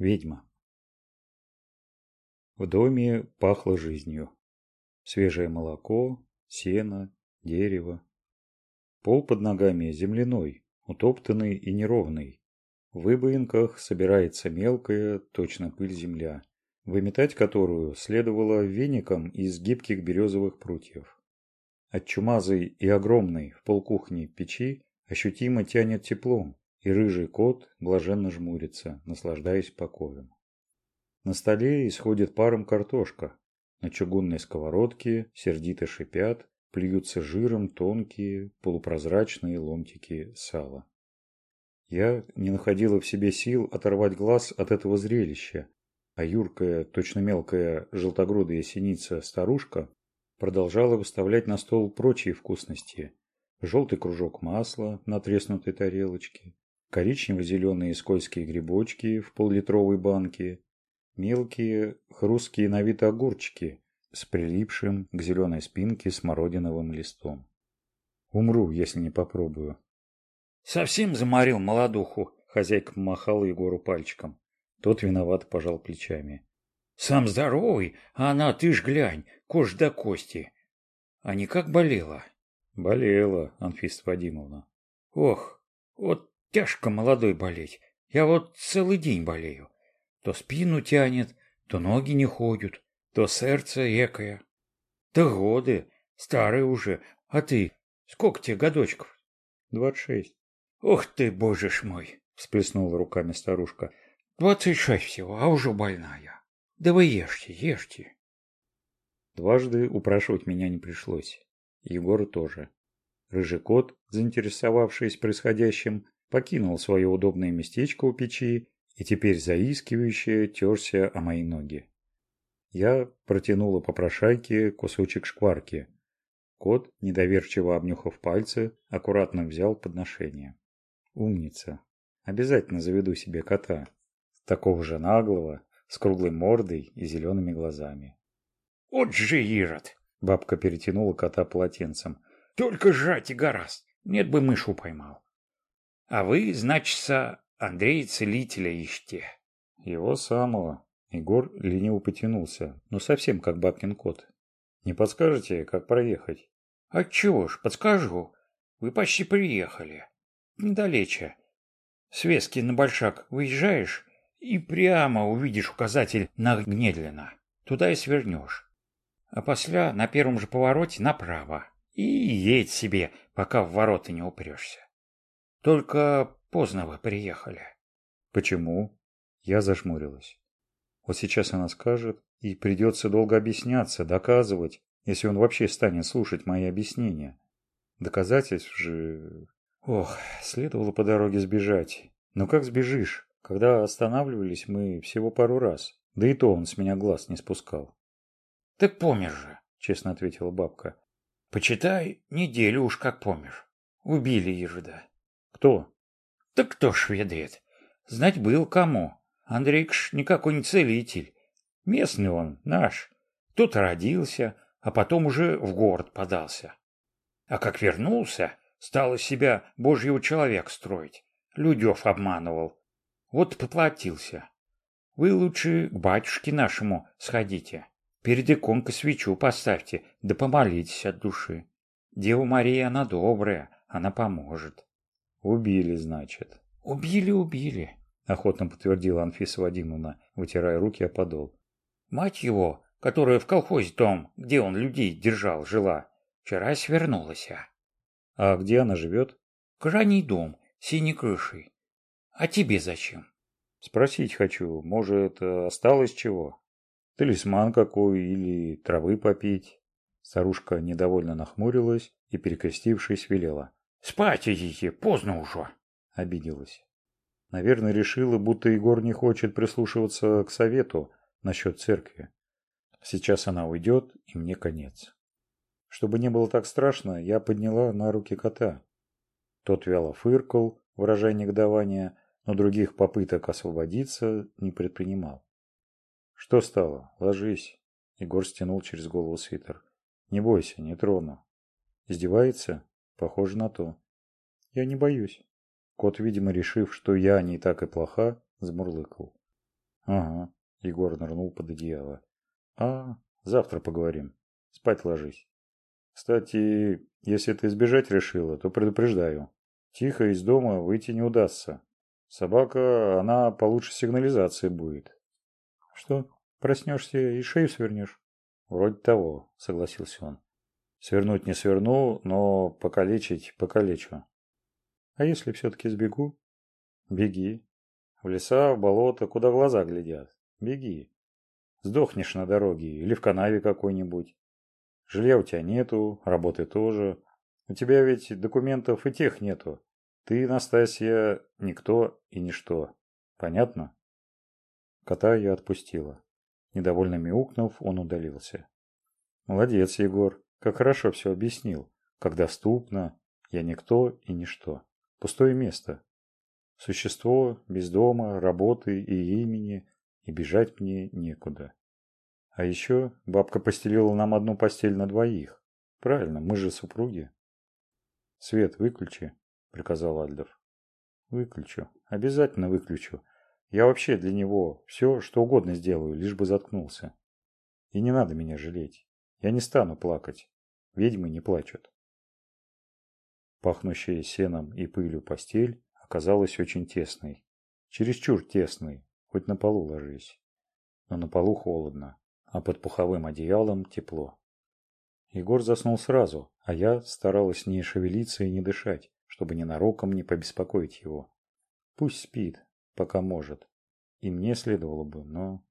ведьма. В доме пахло жизнью. Свежее молоко, сено, дерево. Пол под ногами земляной, утоптанный и неровный. В выбоинках собирается мелкая, точно пыль земля, выметать которую следовало веником из гибких березовых прутьев. От чумазой и огромной в полкухни печи ощутимо тянет теплом, и рыжий кот блаженно жмурится, наслаждаясь покоем. На столе исходит паром картошка. На чугунной сковородке сердито шипят, плюются жиром тонкие, полупрозрачные ломтики сала. Я не находила в себе сил оторвать глаз от этого зрелища, а юркая, точно мелкая, желтогрудая синица-старушка продолжала выставлять на стол прочие вкусности. Желтый кружок масла на треснутой тарелочке, коричнево-зеленые скользкие грибочки в поллитровой банке, мелкие хрусткие на вид огурчики с прилипшим к зеленой спинке смородиновым листом. Умру, если не попробую. Совсем заморил молодуху, хозяйка махала Егору пальчиком. Тот виноват пожал плечами. Сам здоровый, а она, ты ж глянь, кожа до кости. А не как болела? Болела, Анфиса Вадимовна. Ох, вот Тяжко молодой болеть. Я вот целый день болею. То спину тянет, то ноги не ходят, то сердце экое. Да годы, старый уже. А ты, сколько тебе годочков? Двадцать шесть. Ох ты, боже ж мой, всплеснула руками старушка. Двадцать шесть всего, а уже больная. Да вы ешьте, ешьте. Дважды упрашивать меня не пришлось. Егору тоже. Рыжий кот, заинтересовавшись происходящим, покинул свое удобное местечко у печи и теперь заискивающе терся о мои ноги. Я протянула попрошайке кусочек шкварки. Кот, недоверчиво обнюхав пальцы, аккуратно взял подношение. Умница. Обязательно заведу себе кота. Такого же наглого, с круглой мордой и зелеными глазами. «От же ирод!» Бабка перетянула кота полотенцем. «Только жрать и гораст! Нет бы мышу поймал!» А вы, значится, Андрей Целителя ищете. Его самого. Егор лениво потянулся, но совсем как бабкин кот. Не подскажете, как проехать? Отчего ж, подскажу. Вы почти приехали. Недалече. Свески на Большак выезжаешь и прямо увидишь указатель на Гнедлина. Туда и свернешь. А после на первом же повороте направо. И едь себе, пока в ворота не упрешься. Только поздно вы приехали. Почему? Я зажмурилась. Вот сейчас она скажет, и придется долго объясняться, доказывать, если он вообще станет слушать мои объяснения. Доказательств же... Ох, следовало по дороге сбежать. Но как сбежишь? Когда останавливались мы всего пару раз. Да и то он с меня глаз не спускал. Так помер же, честно ответила бабка. Почитай, неделю уж как помер. Убили ежеда. Кто? Да кто шведает? Знать был кому. Андрейкш никакой не целитель. Местный он, наш. Тут родился, а потом уже в город подался. А как вернулся, стал из себя божьего человек строить. Людев обманывал. Вот поплатился. Вы лучше к батюшке нашему сходите. Перед иконкой свечу поставьте, да помолитесь от души. Дева Мария, она добрая, она поможет убили значит убили убили охотно подтвердил анфиса вадимовна вытирая руки о подол мать его которая в колхозе том где он людей держал жила вчера свернулась а где она живет крайний дом синей крышей а тебе зачем спросить хочу может осталось чего талисман какой или травы попить старушка недовольно нахмурилась и перекрестившись велела Спать идите, поздно уже!» — обиделась. Наверное, решила, будто Егор не хочет прислушиваться к совету насчет церкви. Сейчас она уйдет, и мне конец. Чтобы не было так страшно, я подняла на руки кота. Тот вяло фыркал, выражая негодование, но других попыток освободиться не предпринимал. «Что стало? Ложись!» Егор стянул через голову свитер. «Не бойся, не трону». «Издевается?» Похоже на то. Я не боюсь. Кот, видимо, решив, что я не так и плоха, замурлыкал. Ага. Егор нырнул под одеяло. А, завтра поговорим. Спать ложись. Кстати, если ты избежать решила, то предупреждаю. Тихо из дома выйти не удастся. Собака, она получше сигнализации будет. Что, проснешься и шею свернешь? Вроде того, согласился он. Свернуть не сверну, но покалечить покалечу. А если все-таки сбегу? Беги. В леса, в болото, куда глаза глядят. Беги. Сдохнешь на дороге или в канаве какой-нибудь. Жилья у тебя нету, работы тоже. У тебя ведь документов и тех нету. Ты, Настасья, никто и ничто. Понятно? Кота я отпустила. Недовольно мяукнув, он удалился. Молодец, Егор. Как хорошо все объяснил, как доступно. Я никто и ничто. Пустое место. Существо без дома, работы и имени, и бежать мне некуда. А еще бабка постелила нам одну постель на двоих. Правильно, мы же супруги. Свет выключи, приказал Альдов. Выключу. Обязательно выключу. Я вообще для него все, что угодно сделаю, лишь бы заткнулся. И не надо меня жалеть. Я не стану плакать ведьмы не плачут. Пахнущая сеном и пылью постель оказалась очень тесной. Чересчур тесной, хоть на полу ложись. Но на полу холодно, а под пуховым одеялом тепло. Егор заснул сразу, а я старалась не шевелиться и не дышать, чтобы ненароком не побеспокоить его. Пусть спит, пока может. И мне следовало бы, но...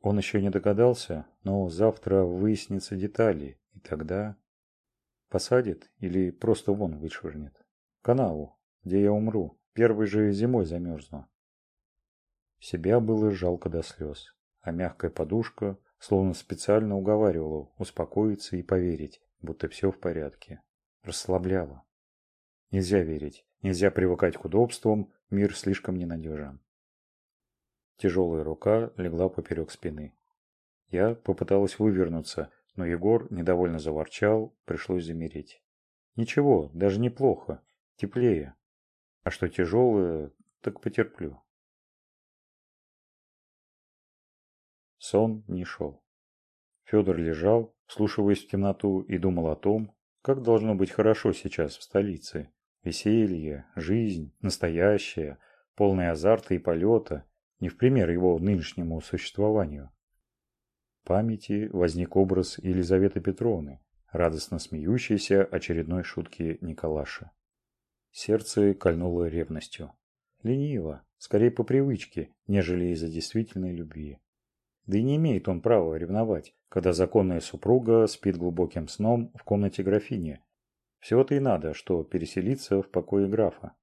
Он еще не догадался, но завтра выяснится детали, и тогда посадит или просто вон вышвырнет. Канаву, где я умру, первой же зимой замерзну. Себя было жалко до слез, а мягкая подушка словно специально уговаривала успокоиться и поверить, будто все в порядке. Расслабляла. Нельзя верить, нельзя привыкать к удобствам, мир слишком ненадежен. Тяжелая рука легла поперек спины. Я попыталась вывернуться, но Егор, недовольно заворчал, пришлось замереть. «Ничего, даже неплохо. Теплее. А что тяжелое, так потерплю». Сон не шел. Федор лежал, вслушиваясь в темноту, и думал о том, как должно быть хорошо сейчас в столице. Веселье, жизнь, настоящая, полная азарта и полета, не в пример его нынешнему существованию памяти возник образ Елизаветы Петровны, радостно смеющейся очередной шутки Николаша. Сердце кольнуло ревностью. Лениво, скорее по привычке, нежели из-за действительной любви. Да и не имеет он права ревновать, когда законная супруга спит глубоким сном в комнате графини. Всего-то и надо, что переселиться в покое графа.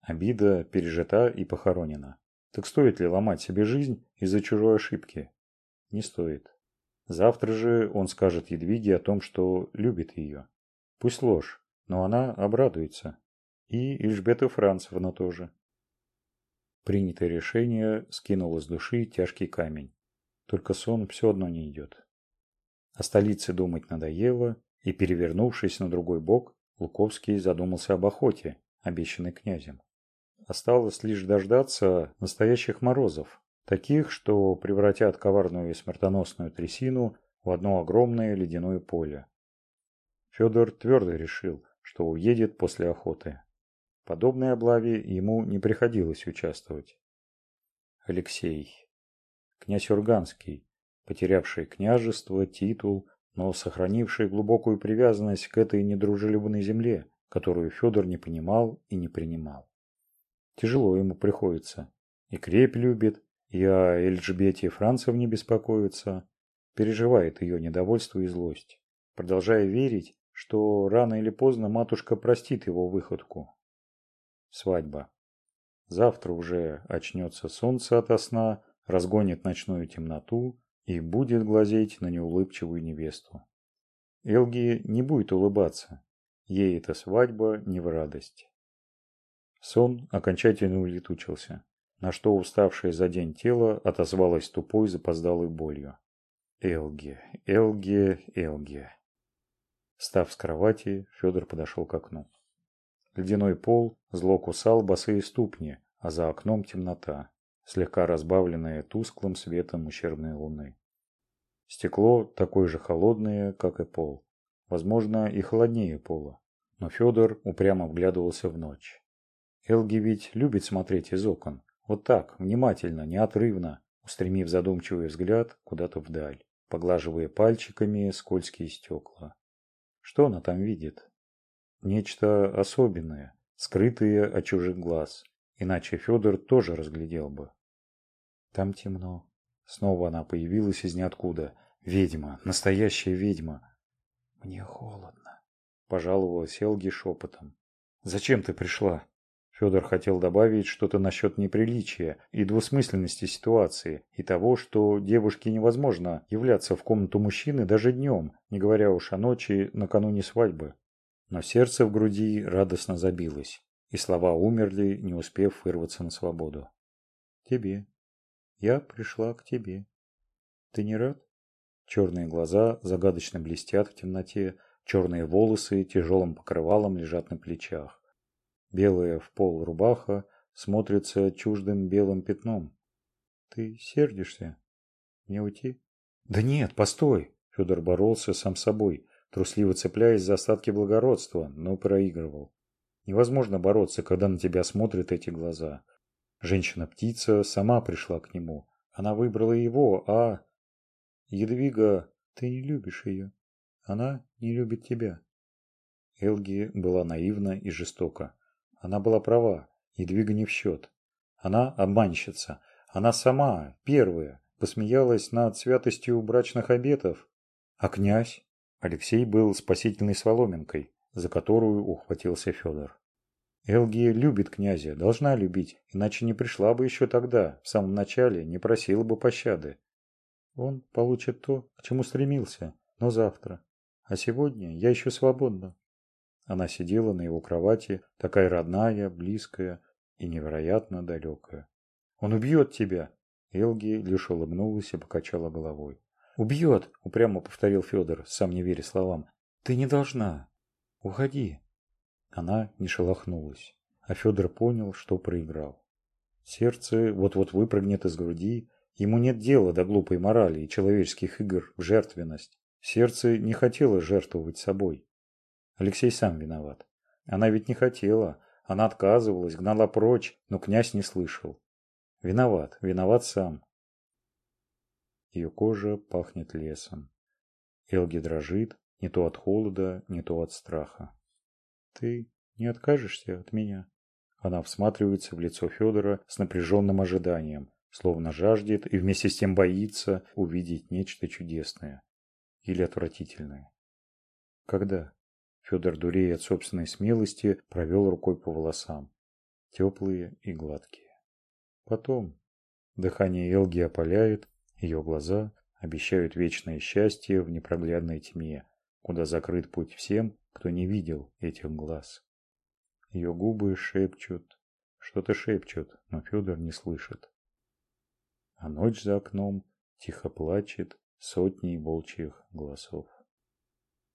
Обида пережита и похоронена. Так стоит ли ломать себе жизнь из-за чужой ошибки? не стоит. Завтра же он скажет Едвиге о том, что любит ее. Пусть ложь, но она обрадуется. И Ильжбета Францевна тоже. Принятое решение скинуло с души тяжкий камень. Только сон все одно не идет. О столице думать надоело, и, перевернувшись на другой бок, Луковский задумался об охоте, обещанной князем. Осталось лишь дождаться настоящих морозов, таких, что превратят коварную и смертоносную трясину в одно огромное ледяное поле. Федор твердо решил, что уедет после охоты. В подобной облаве ему не приходилось участвовать. Алексей. Князь Урганский, потерявший княжество, титул, но сохранивший глубокую привязанность к этой недружелюбной земле, которую Федор не понимал и не принимал. Тяжело ему приходится. И крепь любит, я Эльжбети Францев не беспокоится, переживает ее недовольство и злость, продолжая верить, что рано или поздно матушка простит его выходку. Свадьба. Завтра уже очнется солнце ото сна, разгонит ночную темноту и будет глазеть на неулыбчивую невесту. Элги не будет улыбаться. Ей эта свадьба не в радость. Сон окончательно улетучился на что уставшее за день тело отозвалось тупой запоздалой болью. Элге, Элге, Элге. Став с кровати, Федор подошел к окну. Ледяной пол зло кусал босые ступни, а за окном темнота, слегка разбавленная тусклым светом ущербной луны. Стекло такое же холодное, как и пол. Возможно, и холоднее пола. Но Федор упрямо вглядывался в ночь. Элги ведь любит смотреть из окон, вот так, внимательно, неотрывно, устремив задумчивый взгляд куда-то вдаль, поглаживая пальчиками скользкие стекла. Что она там видит? Нечто особенное, скрытое от чужих глаз. Иначе Федор тоже разглядел бы. Там темно. Снова она появилась из ниоткуда. Ведьма, настоящая ведьма. Мне холодно. Пожаловалась Элги шепотом. Зачем ты пришла? Федор хотел добавить что-то насчет неприличия и двусмысленности ситуации, и того, что девушке невозможно являться в комнату мужчины даже днем, не говоря уж о ночи накануне свадьбы. Но сердце в груди радостно забилось, и слова умерли, не успев вырваться на свободу. «Тебе. Я пришла к тебе. Ты не рад?» Черные глаза загадочно блестят в темноте, черные волосы тяжелым покрывалом лежат на плечах белая в пол рубаха смотрится чуждым белым пятном. Ты сердишься? Не уйти? Да нет, постой! Федор боролся сам собой, трусливо цепляясь за остатки благородства, но проигрывал. Невозможно бороться, когда на тебя смотрят эти глаза. Женщина-птица сама пришла к нему. Она выбрала его, а... Едвига, ты не любишь ее. Она не любит тебя. Элги была наивна и жестока. Она была права, Едвига не в счет. Она обманщица. Она сама, первая, посмеялась над святостью брачных обетов. А князь? Алексей был спасительной соломинкой, за которую ухватился Федор. Элгия любит князя, должна любить, иначе не пришла бы еще тогда, в самом начале, не просила бы пощады. Он получит то, к чему стремился, но завтра. А сегодня я еще свободна. Она сидела на его кровати, такая родная, близкая и невероятно далекая. «Он убьет тебя!» Элги лишь улыбнулась и покачала головой. «Убьет!» – упрямо повторил Федор, сам не веря словам. «Ты не должна! Уходи!» Она не шелохнулась, а Федор понял, что проиграл. Сердце вот-вот выпрыгнет из груди, ему нет дела до глупой морали и человеческих игр в жертвенность. Сердце не хотело жертвовать собой. Алексей сам виноват. Она ведь не хотела. Она отказывалась, гнала прочь, но князь не слышал. Виноват, виноват сам. Ее кожа пахнет лесом. Элги дрожит, не то от холода, не то от страха. Ты не откажешься от меня? Она всматривается в лицо Федора с напряженным ожиданием, словно жаждет и вместе с тем боится увидеть нечто чудесное или отвратительное. Когда? Федор, дурея от собственной смелости, провел рукой по волосам. Теплые и гладкие. Потом. Дыхание Элги опаляет, ее глаза обещают вечное счастье в непроглядной тьме, куда закрыт путь всем, кто не видел этих глаз. Ее губы шепчут, что-то шепчут, но Федор не слышит. А ночь за окном тихо плачет сотней волчьих голосов.